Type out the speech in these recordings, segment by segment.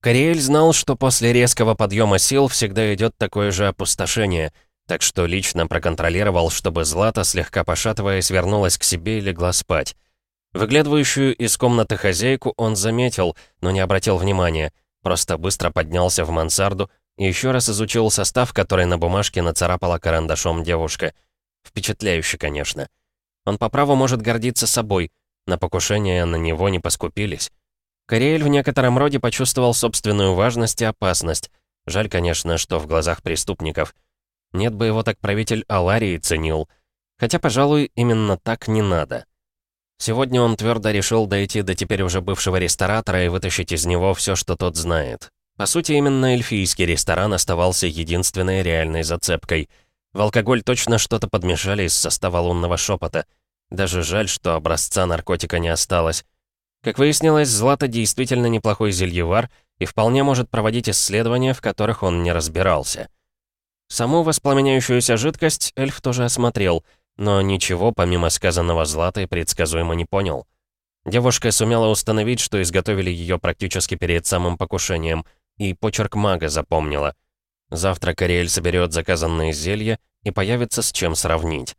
Кориэль знал, что после резкого подъема сил всегда идет такое же опустошение, так что лично проконтролировал, чтобы Злата, слегка пошатываясь, вернулась к себе и легла спать. Выглядывающую из комнаты хозяйку он заметил, но не обратил внимания, просто быстро поднялся в мансарду и еще раз изучил состав, который на бумажке нацарапала карандашом девушка. Впечатляюще, конечно. Он по праву может гордиться собой, на покушение на него не поскупились. Кориэль в некотором роде почувствовал собственную важность и опасность. Жаль, конечно, что в глазах преступников. Нет бы его так правитель Аларии ценил. Хотя, пожалуй, именно так не надо. Сегодня он твердо решил дойти до теперь уже бывшего ресторатора и вытащить из него все, что тот знает. По сути, именно эльфийский ресторан оставался единственной реальной зацепкой. В алкоголь точно что-то подмешали из состава лунного шепота. Даже жаль, что образца наркотика не осталось. Как выяснилось, Злата действительно неплохой зельевар и вполне может проводить исследования, в которых он не разбирался. Саму воспламеняющуюся жидкость эльф тоже осмотрел, но ничего, помимо сказанного Златой, предсказуемо не понял. Девушка сумела установить, что изготовили ее практически перед самым покушением, и почерк мага запомнила. Завтра Кориэль соберет заказанные зелья и появится с чем сравнить.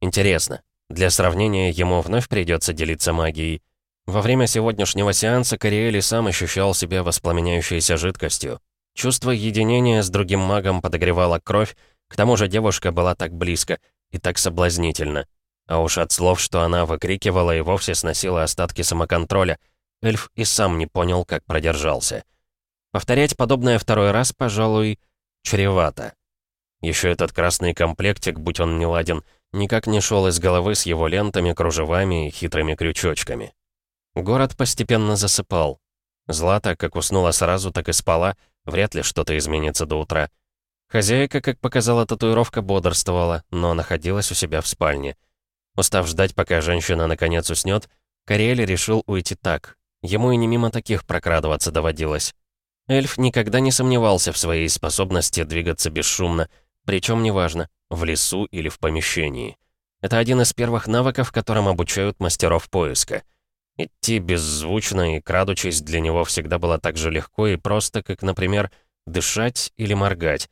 Интересно, для сравнения ему вновь придется делиться магией. Во время сегодняшнего сеанса Кориэли сам ощущал себя воспламеняющейся жидкостью. Чувство единения с другим магом подогревало кровь, к тому же девушка была так близко и так соблазнительна. А уж от слов, что она выкрикивала и вовсе сносила остатки самоконтроля, эльф и сам не понял, как продержался. Повторять подобное второй раз, пожалуй, чревато. Еще этот красный комплектик, будь он не ладен, никак не шел из головы с его лентами, кружевами и хитрыми крючочками. Город постепенно засыпал. Злата как уснула сразу, так и спала, вряд ли что-то изменится до утра. Хозяйка, как показала татуировка, бодрствовала, но находилась у себя в спальне. Устав ждать, пока женщина наконец уснет, Кориэль решил уйти так. Ему и не мимо таких прокрадываться доводилось. Эльф никогда не сомневался в своей способности двигаться бесшумно, причем неважно, в лесу или в помещении. Это один из первых навыков, которым обучают мастеров поиска — Идти беззвучно и крадучись для него всегда было так же легко и просто, как, например, дышать или моргать.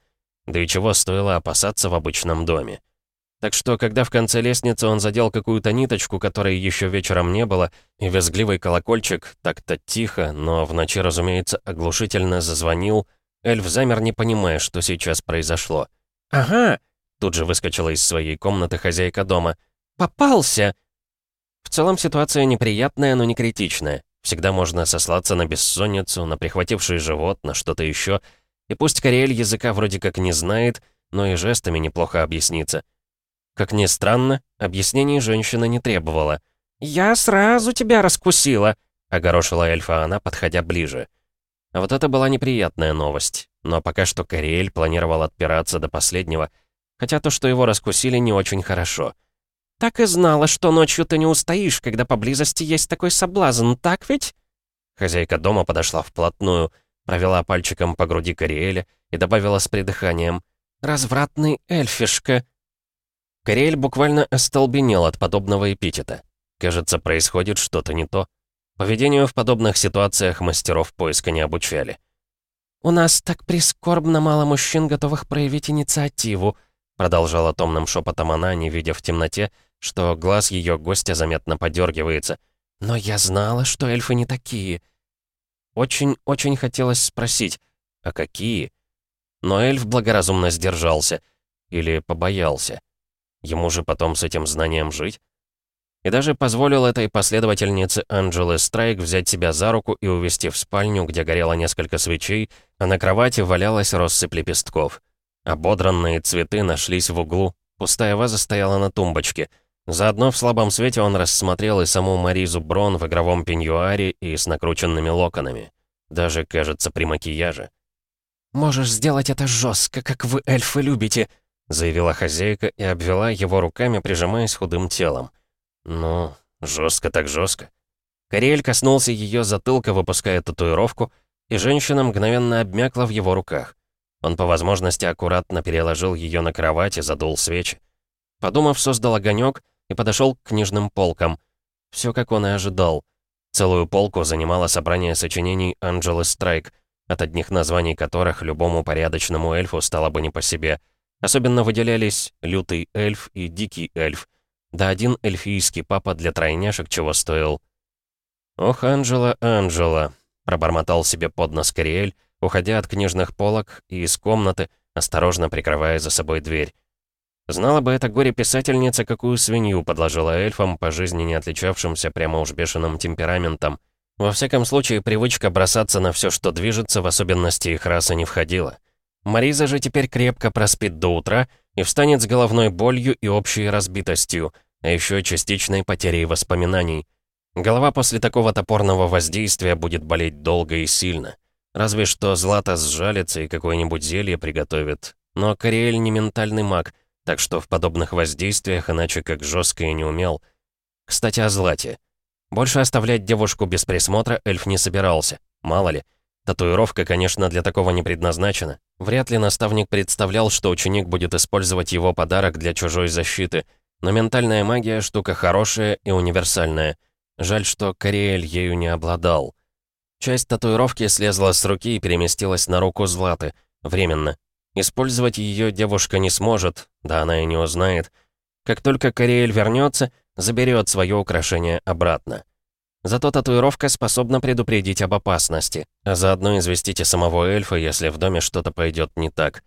Да и чего стоило опасаться в обычном доме. Так что, когда в конце лестницы он задел какую-то ниточку, которой еще вечером не было, и визгливый колокольчик так-то тихо, но в ночи, разумеется, оглушительно зазвонил, эльф замер, не понимая, что сейчас произошло. «Ага!» — тут же выскочила из своей комнаты хозяйка дома. «Попался!» В целом ситуация неприятная, но не критичная. Всегда можно сослаться на бессонницу, на прихвативший живот, на что-то еще. И пусть Кориэль языка вроде как не знает, но и жестами неплохо объяснится. Как ни странно, объяснений женщина не требовала. «Я сразу тебя раскусила», — огорошила эльфа она, подходя ближе. А вот это была неприятная новость. Но пока что Кориэль планировал отпираться до последнего, хотя то, что его раскусили, не очень хорошо. «Так и знала, что ночью ты не устоишь, когда поблизости есть такой соблазн, так ведь?» Хозяйка дома подошла вплотную, провела пальчиком по груди Кориэля и добавила с придыханием «Развратный эльфишка». Кориэль буквально остолбенел от подобного эпитета. Кажется, происходит что-то не то. Поведению в подобных ситуациях мастеров поиска не обучали. «У нас так прискорбно мало мужчин, готовых проявить инициативу», продолжала томным шепотом она, не видя в темноте, что глаз ее гостя заметно подергивается. «Но я знала, что эльфы не такие». Очень-очень хотелось спросить, а какие? Но эльф благоразумно сдержался. Или побоялся. Ему же потом с этим знанием жить? И даже позволил этой последовательнице Анджелы Страйк взять себя за руку и увести в спальню, где горело несколько свечей, а на кровати валялась россыпь лепестков. Ободранные цветы нашлись в углу, пустая ваза стояла на тумбочке — Заодно в слабом свете он рассмотрел и саму Маризу Брон в игровом пеньюаре и с накрученными локонами. Даже, кажется, при макияже. «Можешь сделать это жестко, как вы, эльфы, любите», заявила хозяйка и обвела его руками, прижимаясь худым телом. «Ну, жестко так жестко. Кориэль коснулся ее затылка, выпуская татуировку, и женщина мгновенно обмякла в его руках. Он по возможности аккуратно переложил ее на кровать и задул свечи. Подумав, создал огонек и подошел к книжным полкам. Все как он и ожидал. Целую полку занимало собрание сочинений Анджелы Страйк. от одних названий которых любому порядочному эльфу стало бы не по себе. Особенно выделялись лютый эльф и дикий эльф. Да один эльфийский папа для тройняшек чего стоил. «Ох, Анжела, Анжела», — пробормотал себе под нос Кориэль, уходя от книжных полок и из комнаты, осторожно прикрывая за собой дверь. Знала бы эта горе-писательница, какую свинью подложила эльфам, по жизни не отличавшимся прямо уж бешеным темпераментом. Во всяком случае, привычка бросаться на все, что движется, в особенности их расы, не входила. Мариза же теперь крепко проспит до утра и встанет с головной болью и общей разбитостью, а еще частичной потерей воспоминаний. Голова после такого топорного воздействия будет болеть долго и сильно. Разве что Злата сжалится и какое-нибудь зелье приготовит. Но Кориэль не ментальный маг, так что в подобных воздействиях иначе как жестко и не умел. Кстати, о Злате. Больше оставлять девушку без присмотра эльф не собирался. Мало ли. Татуировка, конечно, для такого не предназначена. Вряд ли наставник представлял, что ученик будет использовать его подарок для чужой защиты. Но ментальная магия — штука хорошая и универсальная. Жаль, что Кориэль ею не обладал. Часть татуировки слезла с руки и переместилась на руку Златы. Временно. Использовать ее девушка не сможет, да она и не узнает. Как только Кориэль вернется, заберет свое украшение обратно. Зато татуировка способна предупредить об опасности, а заодно известить и самого эльфа, если в доме что-то пойдет не так.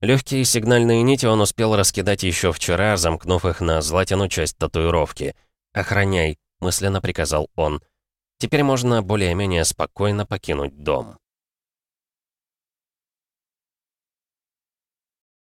Легкие сигнальные нити он успел раскидать еще вчера, замкнув их на златину часть татуировки. «Охраняй», — мысленно приказал он. Теперь можно более-менее спокойно покинуть дом.